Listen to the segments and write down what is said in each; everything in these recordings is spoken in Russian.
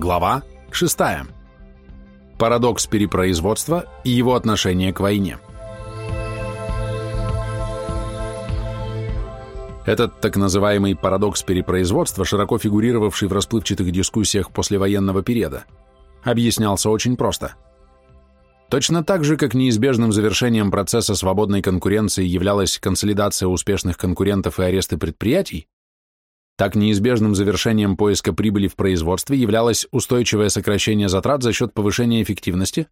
Глава 6. Парадокс перепроизводства и его отношение к войне. Этот так называемый парадокс перепроизводства, широко фигурировавший в расплывчатых дискуссиях послевоенного периода, объяснялся очень просто. Точно так же, как неизбежным завершением процесса свободной конкуренции являлась консолидация успешных конкурентов и аресты предприятий, так неизбежным завершением поиска прибыли в производстве являлось устойчивое сокращение затрат за счет повышения эффективности,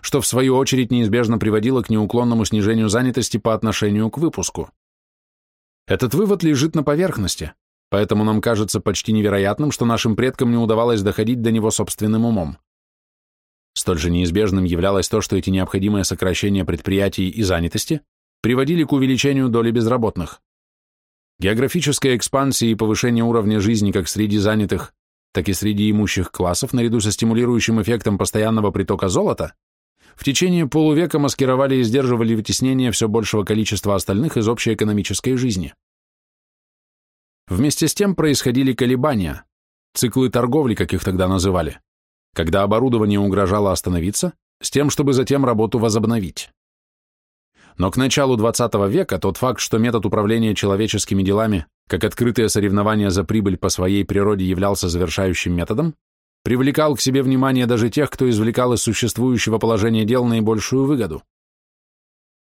что в свою очередь неизбежно приводило к неуклонному снижению занятости по отношению к выпуску. Этот вывод лежит на поверхности, поэтому нам кажется почти невероятным, что нашим предкам не удавалось доходить до него собственным умом. Столь же неизбежным являлось то, что эти необходимые сокращения предприятий и занятости приводили к увеличению доли безработных. Географическая экспансия и повышение уровня жизни как среди занятых, так и среди имущих классов, наряду со стимулирующим эффектом постоянного притока золота, в течение полувека маскировали и сдерживали вытеснение все большего количества остальных из общей экономической жизни. Вместе с тем происходили колебания, циклы торговли, как их тогда называли, когда оборудование угрожало остановиться, с тем, чтобы затем работу возобновить. Но к началу 20 века тот факт, что метод управления человеческими делами, как открытое соревнование за прибыль по своей природе являлся завершающим методом, привлекал к себе внимание даже тех, кто извлекал из существующего положения дел наибольшую выгоду.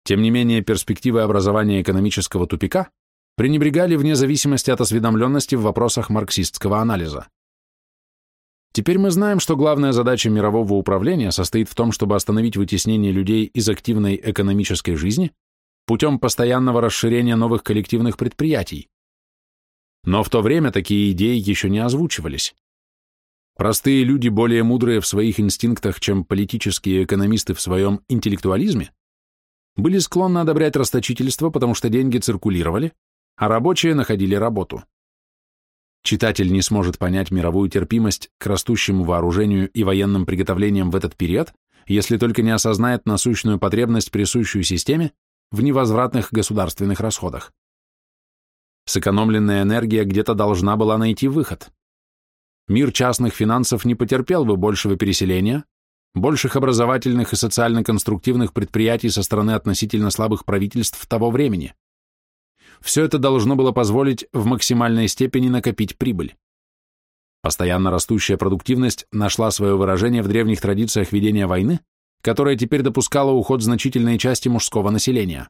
Тем не менее, перспективы образования экономического тупика пренебрегали вне зависимости от осведомленности в вопросах марксистского анализа. Теперь мы знаем, что главная задача мирового управления состоит в том, чтобы остановить вытеснение людей из активной экономической жизни путем постоянного расширения новых коллективных предприятий. Но в то время такие идеи еще не озвучивались. Простые люди, более мудрые в своих инстинктах, чем политические экономисты в своем интеллектуализме, были склонны одобрять расточительство, потому что деньги циркулировали, а рабочие находили работу. Читатель не сможет понять мировую терпимость к растущему вооружению и военным приготовлениям в этот период, если только не осознает насущную потребность, присущую системе, в невозвратных государственных расходах. Сэкономленная энергия где-то должна была найти выход. Мир частных финансов не потерпел бы большего переселения, больших образовательных и социально-конструктивных предприятий со стороны относительно слабых правительств того времени. Все это должно было позволить в максимальной степени накопить прибыль. Постоянно растущая продуктивность нашла свое выражение в древних традициях ведения войны, которая теперь допускала уход значительной части мужского населения.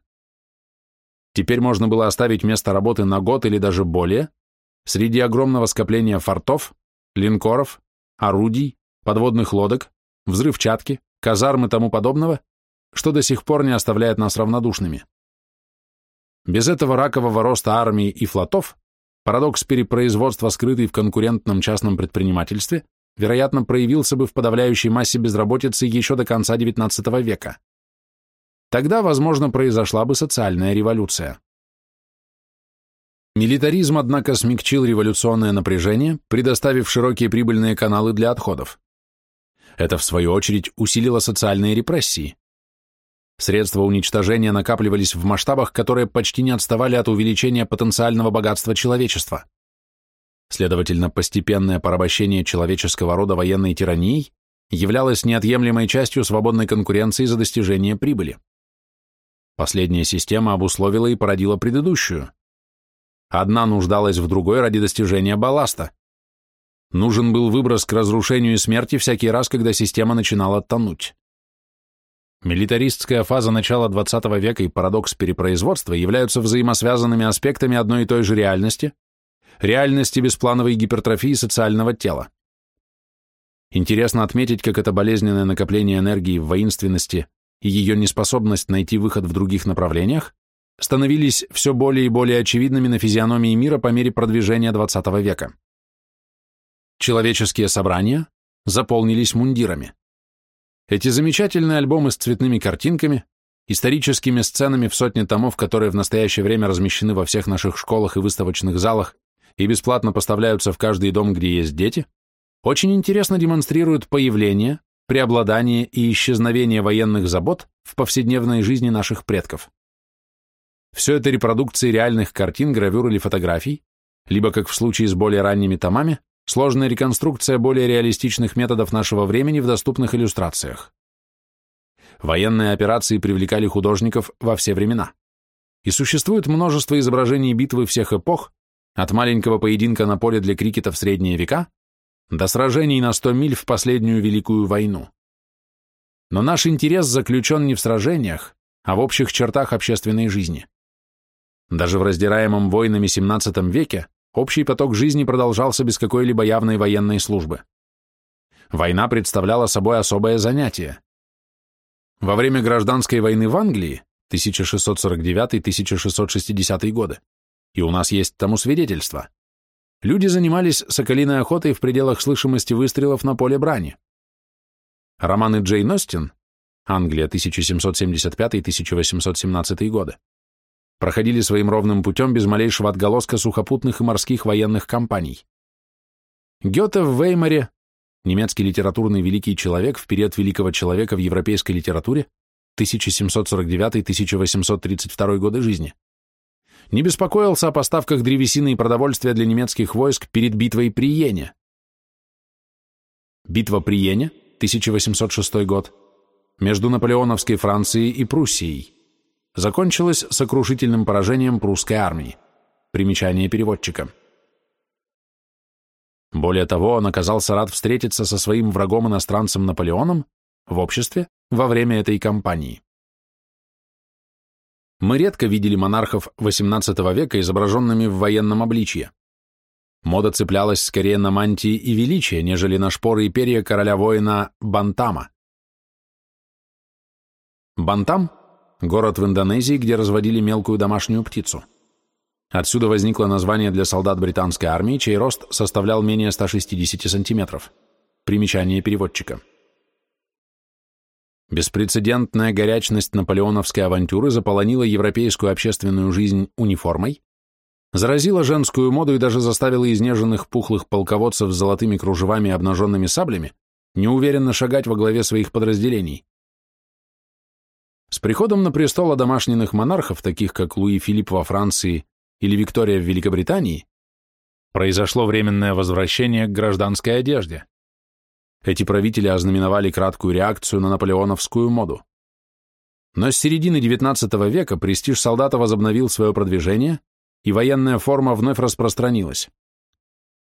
Теперь можно было оставить место работы на год или даже более среди огромного скопления фортов, линкоров, орудий, подводных лодок, взрывчатки, казарм и тому подобного, что до сих пор не оставляет нас равнодушными. Без этого ракового роста армии и флотов парадокс перепроизводства, скрытый в конкурентном частном предпринимательстве, вероятно, проявился бы в подавляющей массе безработицы еще до конца XIX века. Тогда, возможно, произошла бы социальная революция. Милитаризм, однако, смягчил революционное напряжение, предоставив широкие прибыльные каналы для отходов. Это, в свою очередь, усилило социальные репрессии. Средства уничтожения накапливались в масштабах, которые почти не отставали от увеличения потенциального богатства человечества. Следовательно, постепенное порабощение человеческого рода военной тиранией являлось неотъемлемой частью свободной конкуренции за достижение прибыли. Последняя система обусловила и породила предыдущую. Одна нуждалась в другой ради достижения балласта. Нужен был выброс к разрушению и смерти всякий раз, когда система начинала тонуть. Милитаристская фаза начала XX века и парадокс перепроизводства являются взаимосвязанными аспектами одной и той же реальности, реальности бесплановой гипертрофии социального тела. Интересно отметить, как это болезненное накопление энергии в воинственности и ее неспособность найти выход в других направлениях становились все более и более очевидными на физиономии мира по мере продвижения XX века. Человеческие собрания заполнились мундирами. Эти замечательные альбомы с цветными картинками, историческими сценами в сотне томов, которые в настоящее время размещены во всех наших школах и выставочных залах и бесплатно поставляются в каждый дом, где есть дети, очень интересно демонстрируют появление, преобладание и исчезновение военных забот в повседневной жизни наших предков. Все это репродукции реальных картин, гравюр или фотографий, либо, как в случае с более ранними томами, сложная реконструкция более реалистичных методов нашего времени в доступных иллюстрациях. Военные операции привлекали художников во все времена. И существует множество изображений битвы всех эпох, от маленького поединка на поле для крикета в средние века до сражений на 100 миль в последнюю Великую войну. Но наш интерес заключен не в сражениях, а в общих чертах общественной жизни. Даже в раздираемом войнами XVII веке общий поток жизни продолжался без какой-либо явной военной службы. Война представляла собой особое занятие. Во время гражданской войны в Англии 1649-1660 годы, и у нас есть тому свидетельство, люди занимались соколиной охотой в пределах слышимости выстрелов на поле брани. Романы Джейн Остин, Англия 1775-1817 годы, проходили своим ровным путем без малейшего отголоска сухопутных и морских военных кампаний. Гёте в Веймаре, немецкий литературный великий человек в период великого человека в европейской литературе, 1749-1832 годы жизни, не беспокоился о поставках древесины и продовольствия для немецких войск перед битвой при Йене. Битва при Йене, 1806 год, между наполеоновской Францией и Пруссией, закончилась сокрушительным поражением прусской армии. Примечание переводчика. Более того, он оказался рад встретиться со своим врагом-иностранцем Наполеоном в обществе во время этой кампании. Мы редко видели монархов XVIII века изображенными в военном обличье. Мода цеплялась скорее на мантии и величие, нежели на шпоры и перья короля-воина Бантама. Бантам – город в Индонезии, где разводили мелкую домашнюю птицу. Отсюда возникло название для солдат британской армии, чей рост составлял менее 160 сантиметров. Примечание переводчика. Беспрецедентная горячность наполеоновской авантюры заполонила европейскую общественную жизнь униформой, заразила женскую моду и даже заставила изнеженных пухлых полководцев с золотыми кружевами и обнаженными саблями неуверенно шагать во главе своих подразделений. С приходом на престол одомашненных монархов, таких как Луи Филипп во Франции или Виктория в Великобритании, произошло временное возвращение к гражданской одежде. Эти правители ознаменовали краткую реакцию на наполеоновскую моду. Но с середины XIX века престиж солдата возобновил свое продвижение, и военная форма вновь распространилась.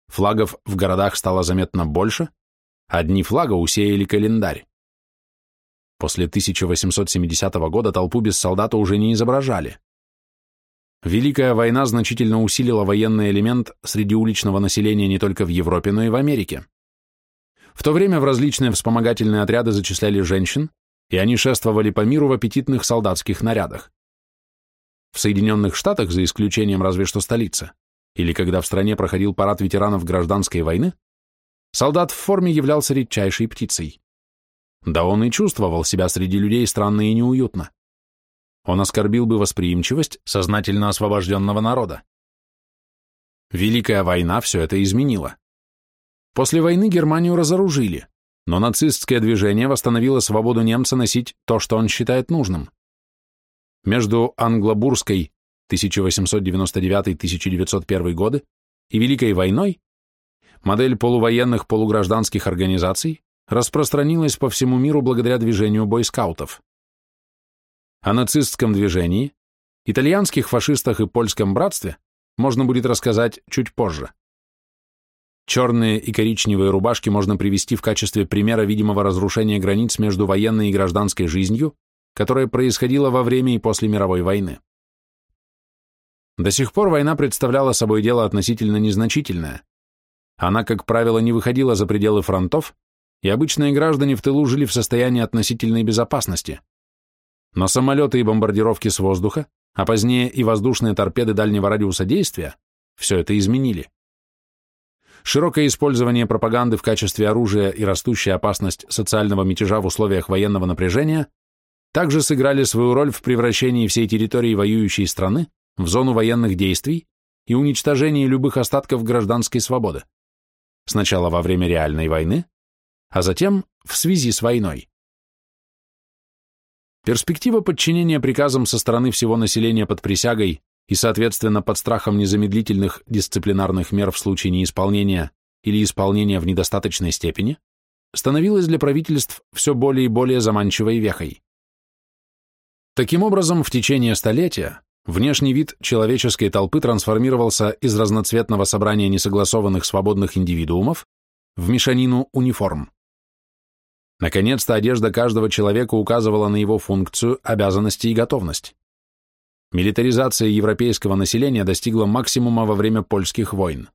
Флагов в городах стало заметно больше, одни флага усеяли календарь. После 1870 года толпу без солдата уже не изображали. Великая война значительно усилила военный элемент среди уличного населения не только в Европе, но и в Америке. В то время в различные вспомогательные отряды зачисляли женщин, и они шествовали по миру в аппетитных солдатских нарядах. В Соединенных Штатах, за исключением разве что столицы, или когда в стране проходил парад ветеранов гражданской войны, солдат в форме являлся редчайшей птицей. Да он и чувствовал себя среди людей странно и неуютно. Он оскорбил бы восприимчивость сознательно освобожденного народа. Великая война все это изменила. После войны Германию разоружили, но нацистское движение восстановило свободу немца носить то, что он считает нужным. Между Англобурской 1899-1901 годы и Великой войной модель полувоенных полугражданских организаций распространилась по всему миру благодаря движению бойскаутов. О нацистском движении, итальянских фашистах и польском братстве можно будет рассказать чуть позже. Черные и коричневые рубашки можно привести в качестве примера видимого разрушения границ между военной и гражданской жизнью, которое происходило во время и после мировой войны. До сих пор война представляла собой дело относительно незначительное. Она, как правило, не выходила за пределы фронтов, и обычные граждане в тылу жили в состоянии относительной безопасности. Но самолеты и бомбардировки с воздуха, а позднее и воздушные торпеды дальнего радиуса действия, все это изменили. Широкое использование пропаганды в качестве оружия и растущая опасность социального мятежа в условиях военного напряжения также сыграли свою роль в превращении всей территории воюющей страны в зону военных действий и уничтожении любых остатков гражданской свободы. Сначала во время реальной войны, а затем в связи с войной. Перспектива подчинения приказам со стороны всего населения под присягой и, соответственно, под страхом незамедлительных дисциплинарных мер в случае неисполнения или исполнения в недостаточной степени, становилась для правительств все более и более заманчивой вехой. Таким образом, в течение столетия внешний вид человеческой толпы трансформировался из разноцветного собрания несогласованных свободных индивидуумов в мешанину униформ. Наконец-то одежда каждого человека указывала на его функцию, обязанности и готовность. Милитаризация европейского населения достигла максимума во время польских войн.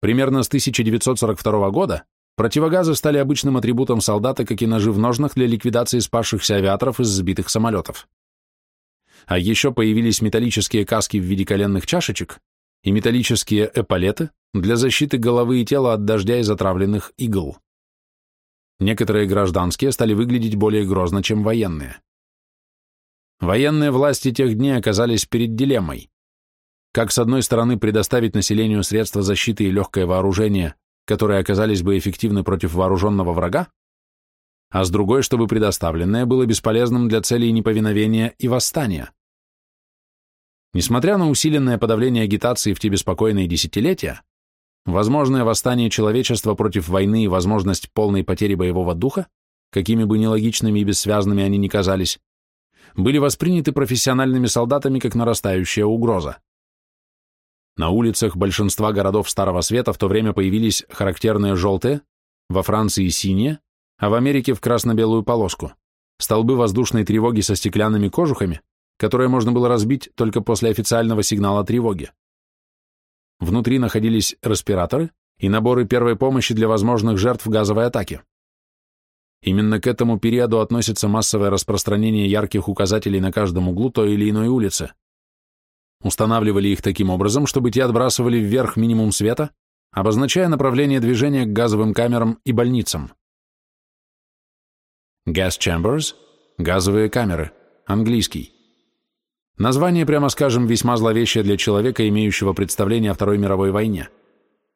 Примерно с 1942 года противогазы стали обычным атрибутом солдата, как и ножи в ножнах для ликвидации спасшихся авиаторов из сбитых самолетов. А еще появились металлические каски в виде коленных чашечек и металлические эполеты для защиты головы и тела от дождя и затравленных игл. Некоторые гражданские стали выглядеть более грозно, чем военные. Военные власти тех дней оказались перед дилеммой. Как, с одной стороны, предоставить населению средства защиты и легкое вооружение, которые оказались бы эффективны против вооруженного врага, а с другой, чтобы предоставленное было бесполезным для целей неповиновения и восстания. Несмотря на усиленное подавление агитации в те беспокойные десятилетия, Возможное восстание человечества против войны и возможность полной потери боевого духа, какими бы нелогичными и бессвязными они ни казались, были восприняты профессиональными солдатами как нарастающая угроза. На улицах большинства городов Старого Света в то время появились характерные желтые, во Франции синие, а в Америке в красно-белую полоску, столбы воздушной тревоги со стеклянными кожухами, которые можно было разбить только после официального сигнала тревоги. Внутри находились респираторы и наборы первой помощи для возможных жертв газовой атаки. Именно к этому периоду относится массовое распространение ярких указателей на каждом углу той или иной улицы. Устанавливали их таким образом, чтобы те отбрасывали вверх минимум света, обозначая направление движения к газовым камерам и больницам. Gas chambers – газовые камеры, английский. Название, прямо скажем, весьма зловещее для человека, имеющего представление о Второй мировой войне.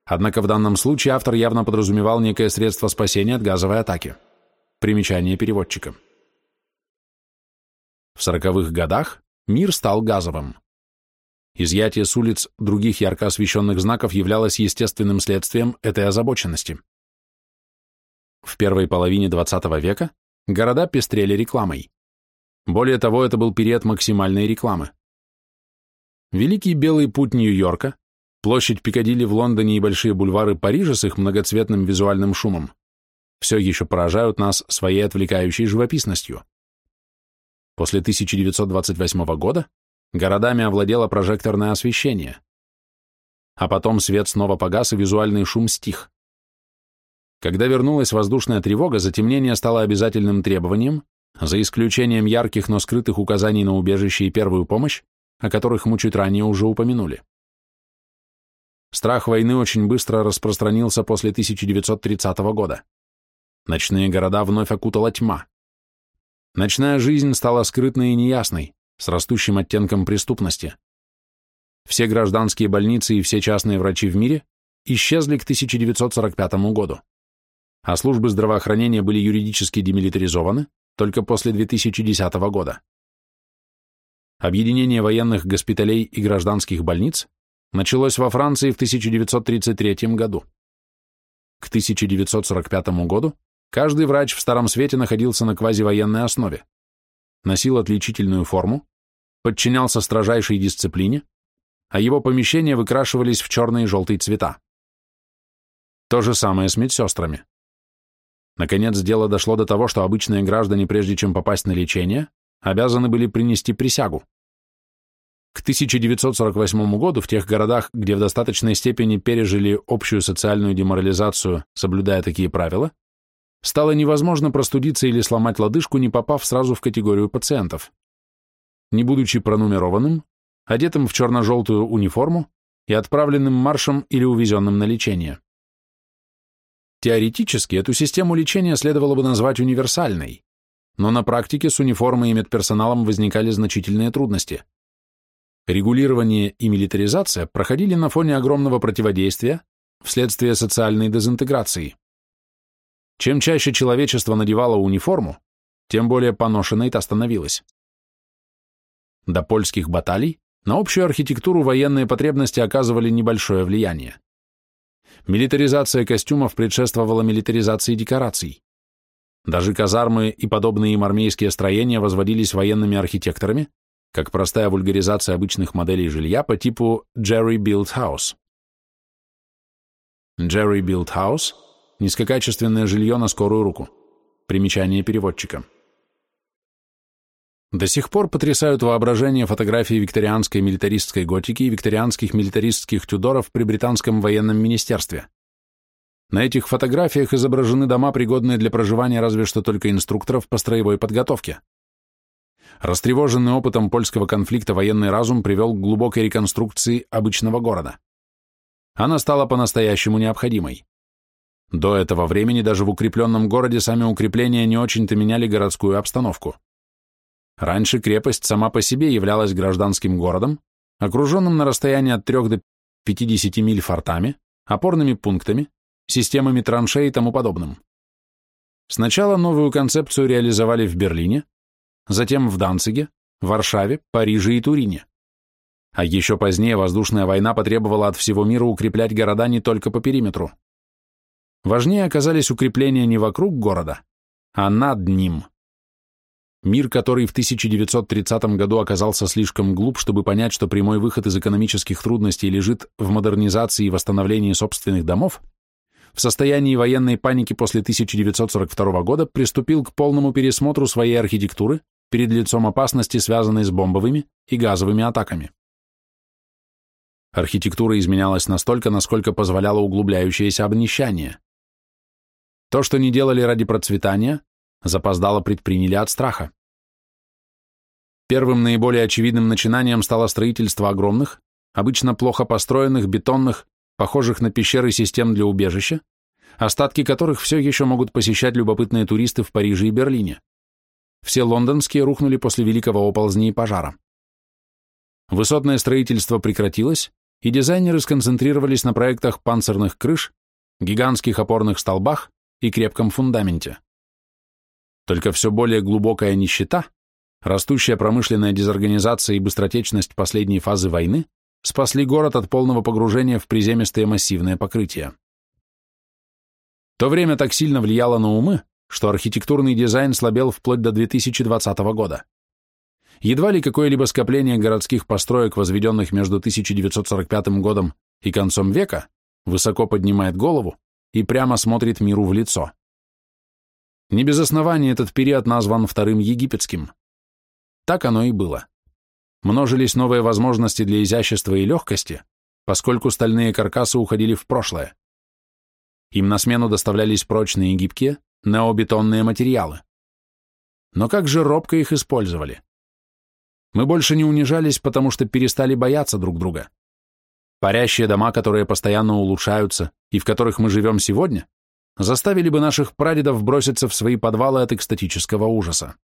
Однако в данном случае автор явно подразумевал некое средство спасения от газовой атаки. Примечание переводчика. В сороковых годах мир стал газовым. Изъятие с улиц других ярко освещенных знаков являлось естественным следствием этой озабоченности. В первой половине XX века города пестрели рекламой. Более того, это был период максимальной рекламы. Великий белый путь Нью-Йорка, площадь Пикадилли в Лондоне и большие бульвары Парижа с их многоцветным визуальным шумом все еще поражают нас своей отвлекающей живописностью. После 1928 года городами овладело прожекторное освещение. А потом свет снова погас и визуальный шум стих. Когда вернулась воздушная тревога, затемнение стало обязательным требованием, за исключением ярких, но скрытых указаний на убежище и первую помощь, о которых мы чуть ранее уже упомянули. Страх войны очень быстро распространился после 1930 года. Ночные города вновь окутала тьма. Ночная жизнь стала скрытной и неясной, с растущим оттенком преступности. Все гражданские больницы и все частные врачи в мире исчезли к 1945 году, а службы здравоохранения были юридически демилитаризованы, только после 2010 года. Объединение военных госпиталей и гражданских больниц началось во Франции в 1933 году. К 1945 году каждый врач в Старом Свете находился на квазивоенной основе, носил отличительную форму, подчинялся строжайшей дисциплине, а его помещения выкрашивались в черный и желтый цвета. То же самое с медсестрами. Наконец, дело дошло до того, что обычные граждане, прежде чем попасть на лечение, обязаны были принести присягу. К 1948 году в тех городах, где в достаточной степени пережили общую социальную деморализацию, соблюдая такие правила, стало невозможно простудиться или сломать лодыжку, не попав сразу в категорию пациентов. Не будучи пронумерованным, одетым в черно-желтую униформу и отправленным маршем или увезенным на лечение. Теоретически эту систему лечения следовало бы назвать универсальной, но на практике с униформой и медперсоналом возникали значительные трудности. Регулирование и милитаризация проходили на фоне огромного противодействия вследствие социальной дезинтеграции. Чем чаще человечество надевало униформу, тем более поношенной та становилась. До польских баталий на общую архитектуру военные потребности оказывали небольшое влияние. Милитаризация костюмов предшествовала милитаризации декораций. Даже казармы и подобные им армейские строения возводились военными архитекторами, как простая вульгаризация обычных моделей жилья по типу Jerry Built House. Jerry Built House – низкокачественное жилье на скорую руку. Примечание переводчика. До сих пор потрясают воображение фотографии викторианской милитаристской готики и викторианских милитаристских тюдоров при британском военном министерстве. На этих фотографиях изображены дома, пригодные для проживания разве что только инструкторов по строевой подготовке. Растревоженный опытом польского конфликта военный разум привел к глубокой реконструкции обычного города. Она стала по-настоящему необходимой. До этого времени даже в укрепленном городе сами укрепления не очень-то меняли городскую обстановку. Раньше крепость сама по себе являлась гражданским городом, окруженным на расстоянии от 3 до 50 миль фортами, опорными пунктами, системами траншей и тому подобным. Сначала новую концепцию реализовали в Берлине, затем в Данциге, Варшаве, Париже и Турине. А еще позднее воздушная война потребовала от всего мира укреплять города не только по периметру. Важнее оказались укрепления не вокруг города, а над ним – Мир, который в 1930 году оказался слишком глуп, чтобы понять, что прямой выход из экономических трудностей лежит в модернизации и восстановлении собственных домов, в состоянии военной паники после 1942 года приступил к полному пересмотру своей архитектуры перед лицом опасности, связанной с бомбовыми и газовыми атаками. Архитектура изменялась настолько, насколько позволяло углубляющееся обнищание. То, что не делали ради процветания, запоздало предприняли от страха. Первым наиболее очевидным начинанием стало строительство огромных, обычно плохо построенных, бетонных, похожих на пещеры систем для убежища, остатки которых все еще могут посещать любопытные туристы в Париже и Берлине. Все лондонские рухнули после великого оползня и пожара. Высотное строительство прекратилось, и дизайнеры сконцентрировались на проектах панцирных крыш, гигантских опорных столбах и крепком фундаменте. Только все более глубокая нищета, растущая промышленная дезорганизация и быстротечность последней фазы войны спасли город от полного погружения в приземистые массивные покрытия. То время так сильно влияло на умы, что архитектурный дизайн слабел вплоть до 2020 года. Едва ли какое-либо скопление городских построек, возведенных между 1945 годом и концом века, высоко поднимает голову и прямо смотрит миру в лицо. Не без основания этот период назван Вторым Египетским. Так оно и было. Множились новые возможности для изящества и легкости, поскольку стальные каркасы уходили в прошлое. Им на смену доставлялись прочные и гибкие, необетонные материалы. Но как же робко их использовали? Мы больше не унижались, потому что перестали бояться друг друга. Парящие дома, которые постоянно улучшаются и в которых мы живем сегодня, заставили бы наших прадедов броситься в свои подвалы от экстатического ужаса.